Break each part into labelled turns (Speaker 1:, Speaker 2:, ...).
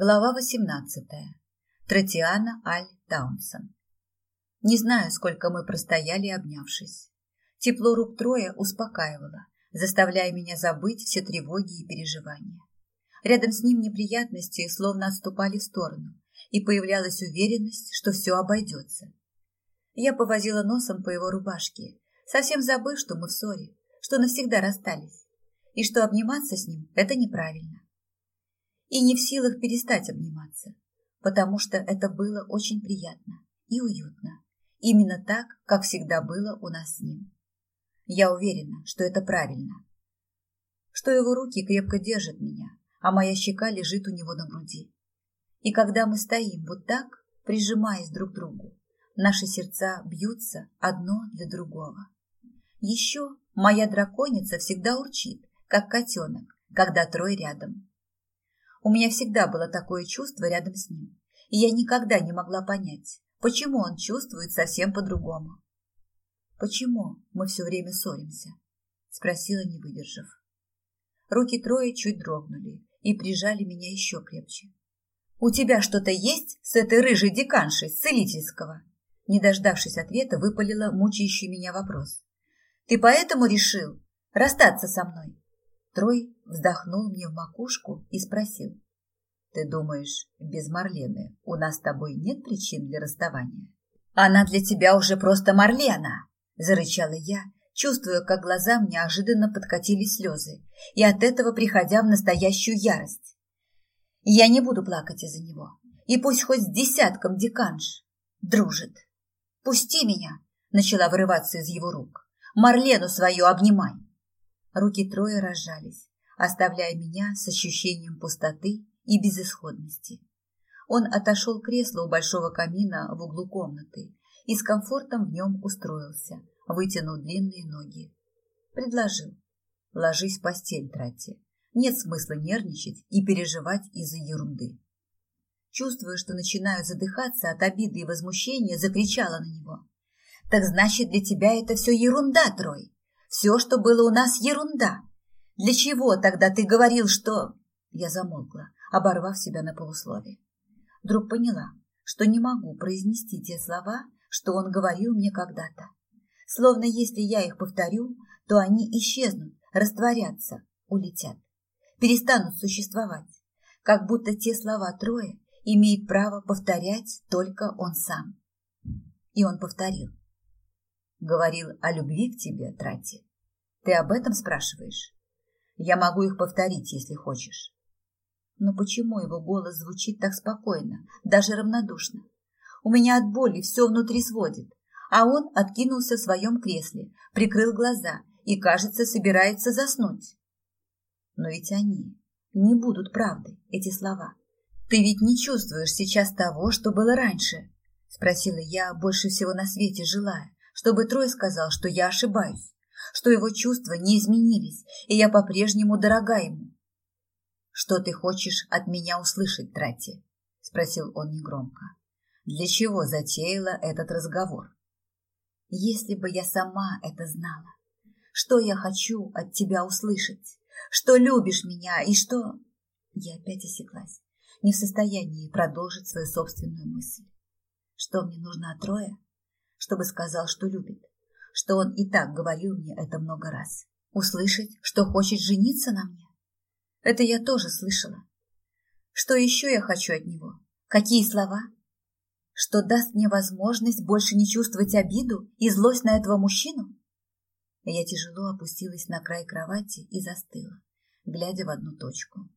Speaker 1: Глава 18. Тротиана Аль Таунсон. Не знаю, сколько мы простояли, обнявшись. Тепло рук Троя успокаивало, заставляя меня забыть все тревоги и переживания. Рядом с ним неприятности словно отступали в сторону, и появлялась уверенность, что все обойдется. Я повозила носом по его рубашке, совсем забыв, что мы в ссоре, что навсегда расстались, и что обниматься с ним – это неправильно и не в силах перестать обниматься, потому что это было очень приятно и уютно, именно так, как всегда было у нас с ним. Я уверена, что это правильно, что его руки крепко держат меня, а моя щека лежит у него на груди. И когда мы стоим вот так, прижимаясь друг к другу, наши сердца бьются одно для другого. Еще моя драконица всегда урчит, как котенок, когда трое рядом. У меня всегда было такое чувство рядом с ним, и я никогда не могла понять, почему он чувствует совсем по-другому. «Почему мы все время ссоримся?» – спросила, не выдержав. Руки Троя чуть дрогнули и прижали меня еще крепче. «У тебя что-то есть с этой рыжей деканшей с целительского?» Не дождавшись ответа, выпалила мучающий меня вопрос. «Ты поэтому решил расстаться со мной?» Трой вздохнул мне в макушку и спросил. «Ты думаешь, без Марлены у нас с тобой нет причин для расставания?» «Она для тебя уже просто Марлена!» – зарычала я, чувствуя, как глазам неожиданно подкатили слезы, и от этого приходя в настоящую ярость. «Я не буду плакать из-за него, и пусть хоть с десятком деканж дружит. Пусти меня!» – начала вырываться из его рук. «Марлену свою обнимай!» Руки Троя разжались, оставляя меня с ощущением пустоты и безысходности. Он отошел к креслу у большого камина в углу комнаты и с комфортом в нем устроился, вытянул длинные ноги. Предложил. Ложись в постель, Трати. Нет смысла нервничать и переживать из-за ерунды. Чувствуя, что начинаю задыхаться от обиды и возмущения, закричала на него. «Так значит, для тебя это все ерунда, Трой? Все, что было у нас, ерунда. Для чего тогда ты говорил, что...» Я замолкла, оборвав себя на полусловие. Вдруг поняла, что не могу произнести те слова, что он говорил мне когда-то. Словно если я их повторю, то они исчезнут, растворятся, улетят, перестанут существовать, как будто те слова трое имеет право повторять только он сам. И он повторил. Говорил о любви к тебе, Трати. Ты об этом спрашиваешь? Я могу их повторить, если хочешь. Но почему его голос звучит так спокойно, даже равнодушно? У меня от боли все внутри сводит, а он откинулся в своем кресле, прикрыл глаза и, кажется, собирается заснуть. Но ведь они не будут правдой, эти слова. Ты ведь не чувствуешь сейчас того, что было раньше? Спросила я, больше всего на свете желая, чтобы Трой сказал, что я ошибаюсь, что его чувства не изменились, и я по-прежнему дорога ему. «Что ты хочешь от меня услышать, Трати?» – спросил он негромко. «Для чего затеяла этот разговор?» «Если бы я сама это знала, что я хочу от тебя услышать, что любишь меня и что...» Я опять осеклась, не в состоянии продолжить свою собственную мысль. Что мне нужно от Роя? Чтобы сказал, что любит, что он и так говорил мне это много раз. Услышать, что хочет жениться на мне? Это я тоже слышала. Что еще я хочу от него? Какие слова? Что даст мне возможность больше не чувствовать обиду и злость на этого мужчину? Я тяжело опустилась на край кровати и застыла, глядя в одну точку.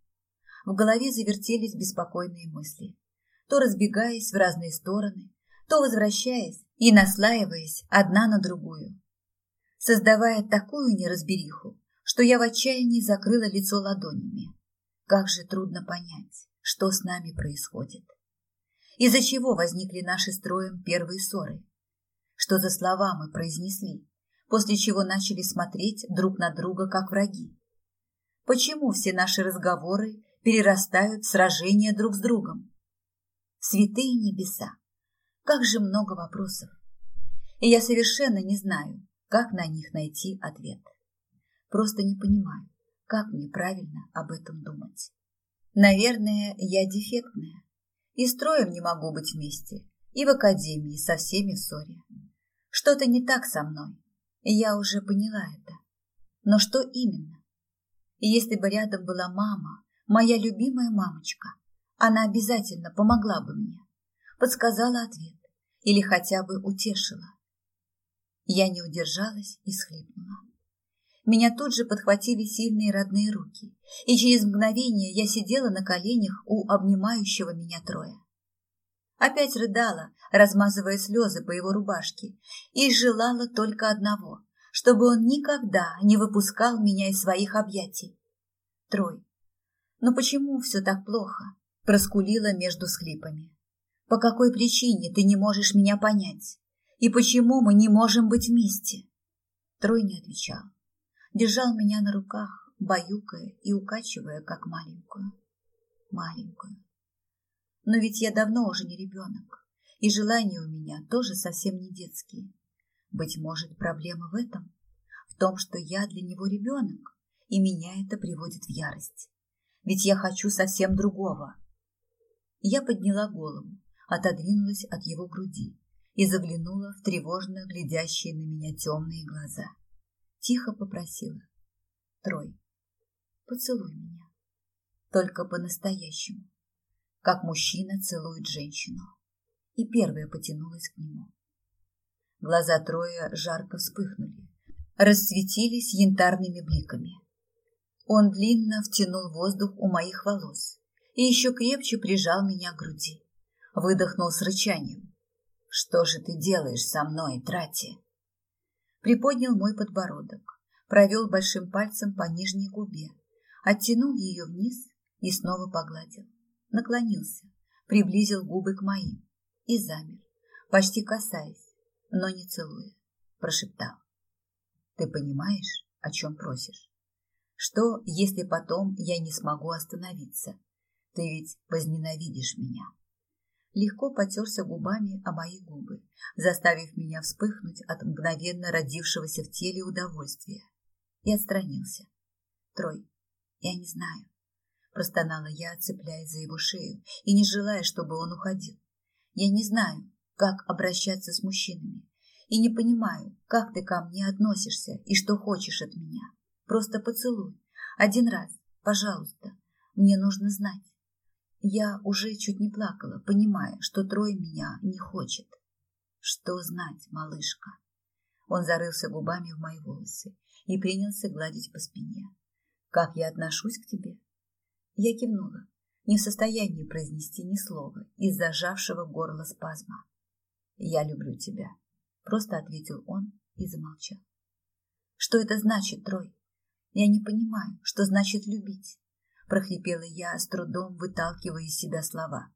Speaker 1: В голове завертелись беспокойные мысли, то разбегаясь в разные стороны, то возвращаясь и наслаиваясь одна на другую, создавая такую неразбериху, что я в отчаянии закрыла лицо ладонями. Как же трудно понять, что с нами происходит. Из-за чего возникли наши строем первые ссоры? Что за слова мы произнесли, после чего начали смотреть друг на друга как враги? Почему все наши разговоры перерастают в сражения друг с другом? Святые небеса! Как же много вопросов. И я совершенно не знаю, как на них найти ответ. Просто не понимаю, как мне правильно об этом думать. Наверное, я дефектная. И строем не могу быть вместе, и в академии со всеми в ссоре. Что-то не так со мной, и я уже поняла это. Но что именно? И если бы рядом была мама, моя любимая мамочка, она обязательно помогла бы мне, подсказала ответ или хотя бы утешила. Я не удержалась и схлипнула. Меня тут же подхватили сильные родные руки, и через мгновение я сидела на коленях у обнимающего меня Троя. Опять рыдала, размазывая слезы по его рубашке, и желала только одного, чтобы он никогда не выпускал меня из своих объятий. Трой, но почему все так плохо? Проскулила между схлипами. По какой причине ты не можешь меня понять? И почему мы не можем быть вместе? Трой не отвечал. Держал меня на руках, баюкая и укачивая, как маленькую. Маленькую. Но ведь я давно уже не ребенок, и желания у меня тоже совсем не детские. Быть может, проблема в этом? В том, что я для него ребенок, и меня это приводит в ярость. Ведь я хочу совсем другого. Я подняла голову, отодвинулась от его груди и заглянула в тревожно глядящие на меня темные глаза. Тихо попросила. Трой, поцелуй меня. Только по-настоящему, как мужчина целует женщину. И первая потянулась к нему. Глаза Троя жарко вспыхнули, расцветились янтарными бликами. Он длинно втянул воздух у моих волос и еще крепче прижал меня к груди. Выдохнул с рычанием. «Что же ты делаешь со мной, Трати?» Приподнял мой подбородок, провел большим пальцем по нижней губе, оттянул ее вниз и снова погладил. Наклонился, приблизил губы к моим и замер, почти касаясь, но не целуя, прошептал. Ты понимаешь, о чем просишь? Что, если потом я не смогу остановиться? Ты ведь возненавидишь меня. Легко потерся губами о мои губы, заставив меня вспыхнуть от мгновенно родившегося в теле удовольствия. И отстранился. Трой, я не знаю. Простонала я, цепляясь за его шею и не желая, чтобы он уходил. Я не знаю, как обращаться с мужчинами. И не понимаю, как ты ко мне относишься и что хочешь от меня. Просто поцелуй. Один раз, пожалуйста. Мне нужно знать. Я уже чуть не плакала, понимая, что Трой меня не хочет. Что знать, малышка? Он зарылся губами в мои волосы и принялся гладить по спине. Как я отношусь к тебе? Я кивнула, не в состоянии произнести ни слова из зажавшего горло спазма. Я люблю тебя. Просто ответил он и замолчал. Что это значит, Трой? Я не понимаю, что значит любить. Прохрипела я, с трудом выталкивая из себя слова.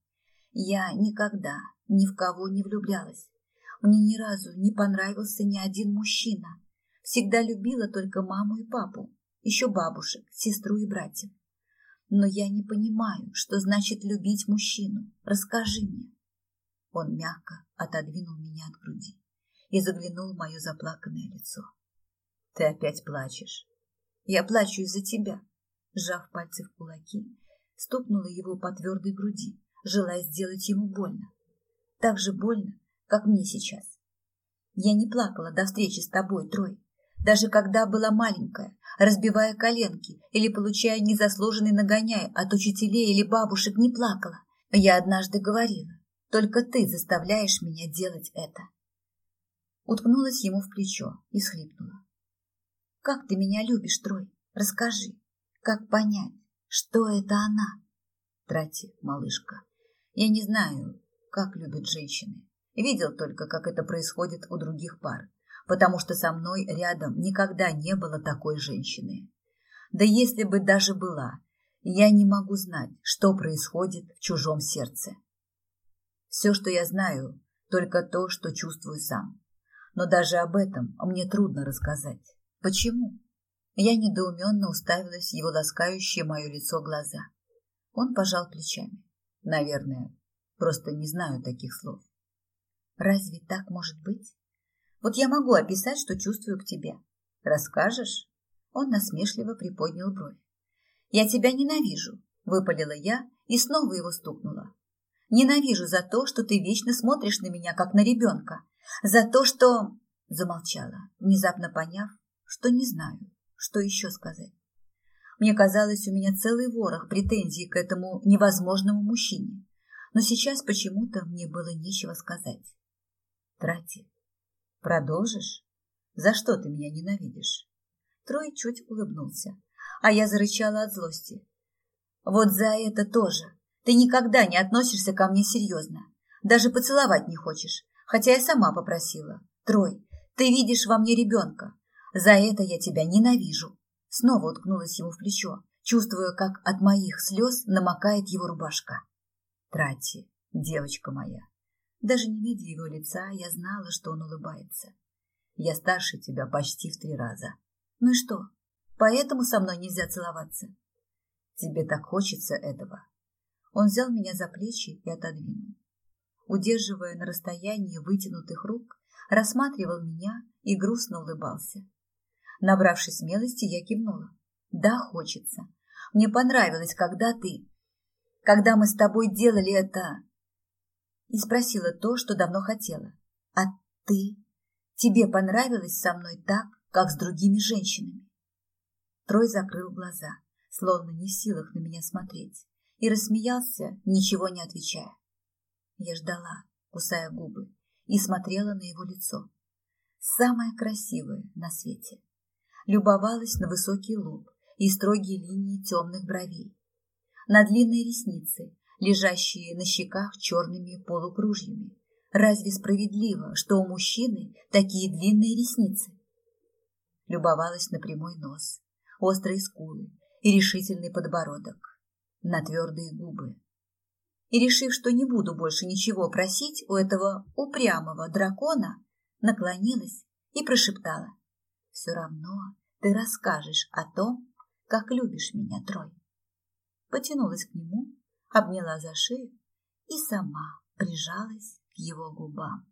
Speaker 1: Я никогда ни в кого не влюблялась. Мне ни разу не понравился ни один мужчина. Всегда любила только маму и папу, еще бабушек, сестру и братьев. Но я не понимаю, что значит любить мужчину. Расскажи мне. Он мягко отодвинул меня от груди и заглянул в мое заплаканное лицо. Ты опять плачешь. Я плачу из-за тебя. Сжав пальцы в кулаки, стукнула его по твердой груди, желая сделать ему больно. Так же больно, как мне сейчас. Я не плакала до встречи с тобой, Трой. Даже когда была маленькая, разбивая коленки или получая незаслуженный нагоняй от учителей или бабушек, не плакала. Я однажды говорила, только ты заставляешь меня делать это уткнулась ему в плечо и схлипнула. «Как ты меня любишь, Трой? Расскажи, как понять, что это она?» Трати, малышка, я не знаю, как любят женщины. Видел только, как это происходит у других пар, потому что со мной рядом никогда не было такой женщины. Да если бы даже была, я не могу знать, что происходит в чужом сердце. Все, что я знаю, только то, что чувствую сам но даже об этом мне трудно рассказать. Почему? Я недоуменно уставилась в его ласкающее мое лицо глаза. Он пожал плечами. Наверное, просто не знаю таких слов. Разве так может быть? Вот я могу описать, что чувствую к тебе. Расскажешь? Он насмешливо приподнял бровь. Я тебя ненавижу, Выпалила я и снова его стукнула. Ненавижу за то, что ты вечно смотришь на меня, как на ребенка. За то, что... Замолчала, внезапно поняв, что не знаю, что еще сказать. Мне казалось, у меня целый ворох претензий к этому невозможному мужчине. Но сейчас почему-то мне было нечего сказать. Трати, продолжишь? За что ты меня ненавидишь? Трой чуть улыбнулся, а я зарычала от злости. Вот за это тоже. Ты никогда не относишься ко мне серьезно. Даже поцеловать не хочешь, хотя я сама попросила. Трой, ты видишь во мне ребенка. За это я тебя ненавижу. Снова уткнулась ему в плечо, чувствуя, как от моих слез намокает его рубашка. Трати, девочка моя. Даже не видя его лица, я знала, что он улыбается. Я старше тебя почти в три раза. Ну и что? Поэтому со мной нельзя целоваться? Тебе так хочется этого. Он взял меня за плечи и отодвинул. Удерживая на расстоянии вытянутых рук, рассматривал меня и грустно улыбался. Набравшись смелости, я кивнула. Да, хочется. Мне понравилось, когда ты... Когда мы с тобой делали это... И спросила то, что давно хотела. А ты? Тебе понравилось со мной так, как с другими женщинами? Трой закрыл глаза словно не в силах на меня смотреть, и рассмеялся, ничего не отвечая. Я ждала, кусая губы, и смотрела на его лицо. Самое красивое на свете. Любовалась на высокий лоб и строгие линии темных бровей, на длинные ресницы, лежащие на щеках черными полукружьями. Разве справедливо, что у мужчины такие длинные ресницы? Любовалась на прямой нос, острые скулы и решительный подбородок, на твердые губы. И, решив, что не буду больше ничего просить у этого упрямого дракона, наклонилась и прошептала. «Все равно ты расскажешь о том, как любишь меня, Трой». Потянулась к нему, обняла за шею и сама прижалась к его губам.